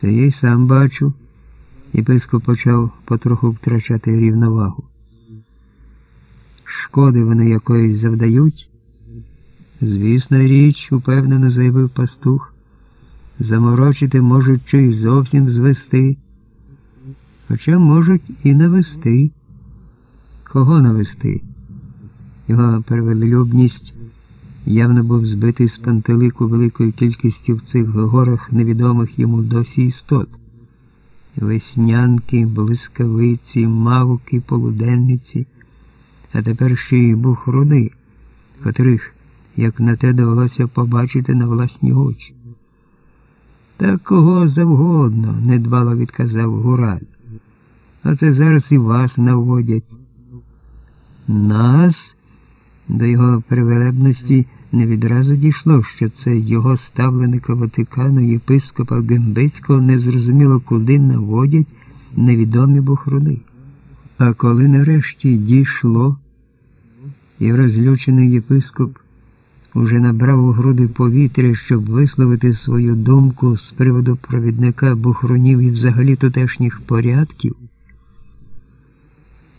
Це я й сам бачу. Єпископ почав потроху втрачати рівновагу. Шкоди вони якоїсь завдають? Звісна річ, упевнено заявив пастух. Заморочити можуть чи зовсім звести, хоча можуть і навести. Кого навести? Його перевелюбність явно був збитий з пантелику великою кількістю в цих горах невідомих йому досі істот. Веснянки, блискавиці, мавки, полуденниці, а тепер ще й бухруди, котрих, як на те довелося побачити на власні очі. Та кого завгодно, недбало відказав Гураль. А це зараз і вас наводять. Нас? До його привелебності не відразу дійшло, що це його ставленика Ватикану, єпископа Гембецького незрозуміло куди наводять невідомі бухруни. А коли нарешті дійшло, і розлючений єпископ уже набрав у груди повітря, щоб висловити свою думку з приводу провідника бухронів і взагалі тутешніх порядків,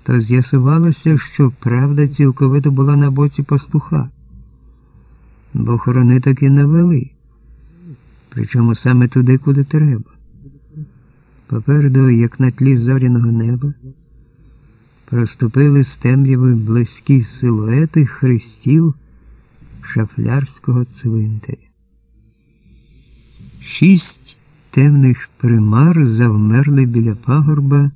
то з'ясувалося, що правда цілковито була на боці пастуха. Бухрони таки навели, причому саме туди, куди треба. Попереду, як на тлі зоряного неба, проступили з темряви близькі силуети хрестів шафлярського цвинтаря. Шість темних примар завмерли біля пагорба,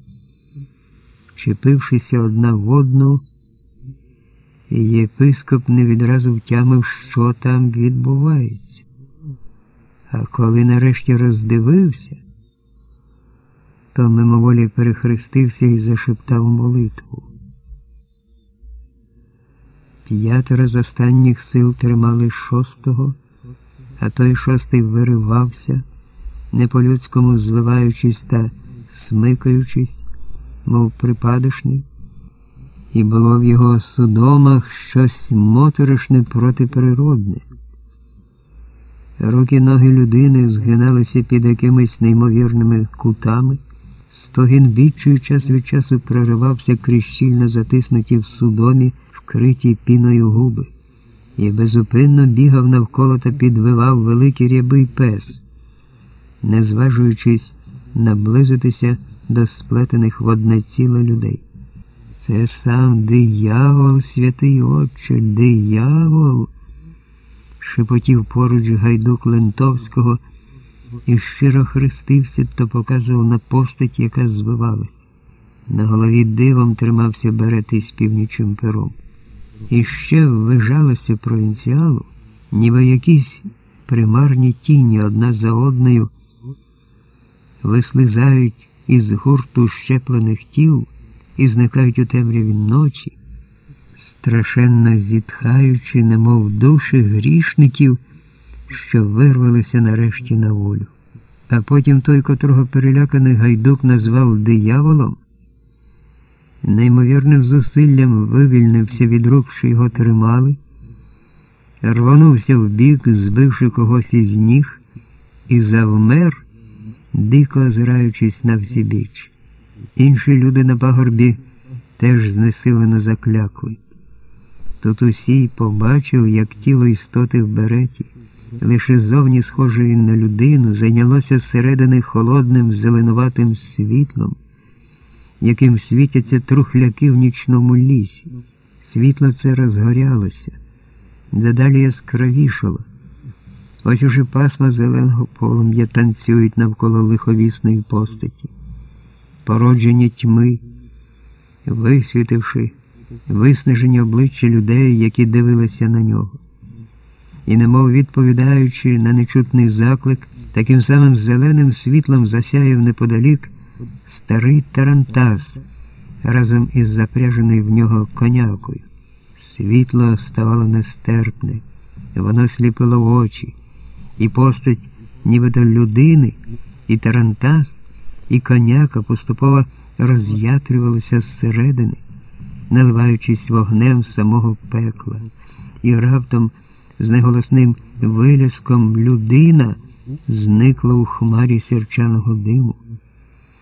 вчепившися одна в одну, єпископ не відразу втямив, що там відбувається. А коли нарешті роздивився, то мимоволі перехрестився і зашептав молитву. П'ятеро з останніх сил тримали шостого, а той шостий виривався, не по-людському звиваючись та смикаючись, мов припадочний, і було в його судомах щось моторошне протиприродне. Руки ноги людини згиналися під якимись неймовірними кутами, стогін відчую час від часу проривався крізь щільно затиснуті в судомі вкриті піною губи, і безупинно бігав навколо та підвивав великий рябий пес, не зважуючись наблизитися до сплетених в одне ціле людей. Це сам диявол, святий отче, диявол, шепотів поруч гайдук Лентовського і щиро хрестився та показував на постать, яка звивалась. На голові дивом тримався берет із північим пером. І ще ввижалося провінціалу, ніби якісь примарні тіні одна за одною вислизають із гурту щеплених тіл і зникають у темряві ночі, страшенно зітхаючи, немов душі грішників, що вирвалися нарешті на волю. А потім той, котрого переляканий гайдук назвав дияволом, неймовірним зусиллям вивільнився від рук, що його тримали, рванувся вбік, збивши когось із ніг, і завмер, дико озираючись на всі біч. Інші люди на пагорбі теж знесилено заклякли. Тут усій побачив, як тіло істоти в береті, лише зовні схожої на людину, зайнялося зсередини холодним зеленуватим світлом яким світяться трухляки в нічному лісі. Світло це розгорялося, дедалі яскравішало. Ось уже пасма зеленого полум'я танцюють навколо лиховісної постаті, породження тьми, висвітивши виснажені обличчя людей, які дивилися на нього. І, немов відповідаючи на нечутний заклик, таким самим зеленим світлом засяяв неподалік старий Тарантас разом із запряженою в нього конякою. Світло ставало нестерпне, воно сліпило в очі, і постать нібито людини, і Тарантас, і коняка поступово роз'ятрювалися зсередини, наливаючись вогнем самого пекла, і раптом з неголосним виляском людина зникла у хмарі сірчаного диму.